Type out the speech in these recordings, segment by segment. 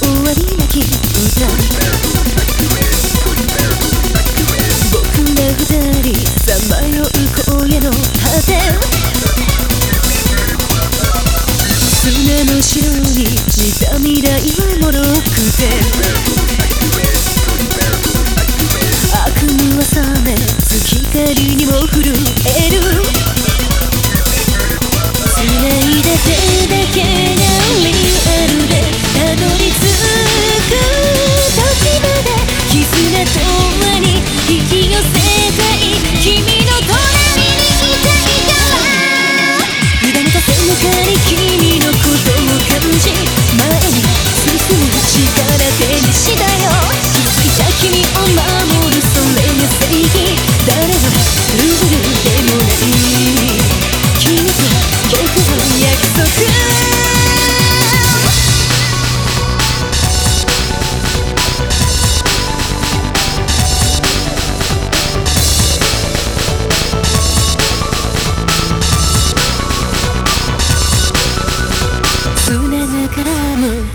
なき歌僕ら二人さまよう荒野の果て砂の城に似た未来はもろくて悪夢は覚め月光にもた背中に君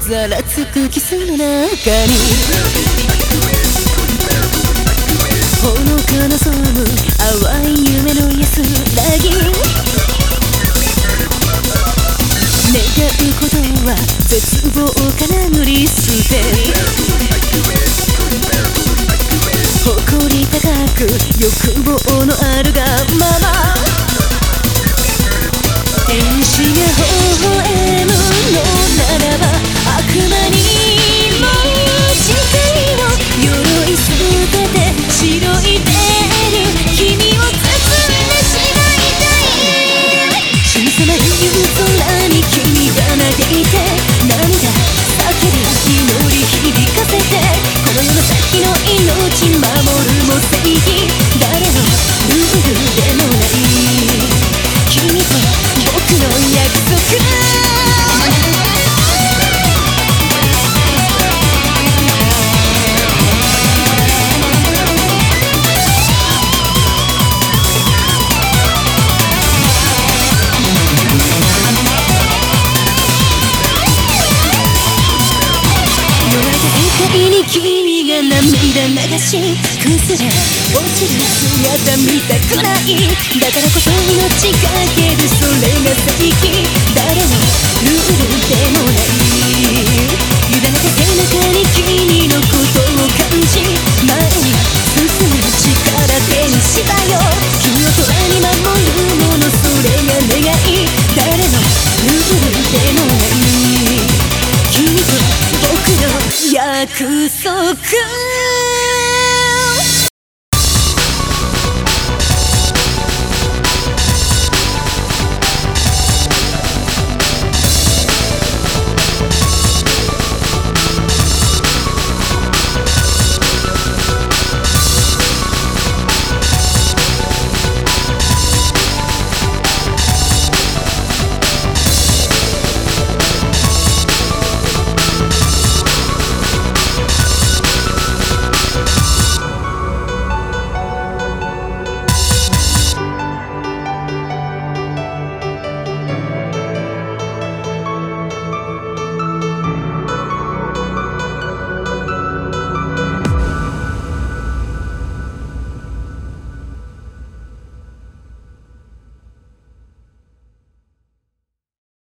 ざらつくキスの中にほのかなそむ淡い夢の安らぎ願うことは絶望から塗り捨て誇り高く欲望のあるがまま天使が微笑て君が涙流し崩れ落ちる姿見たくない。だからこそ命かけるそれが最近。誰のルールでもない。約束。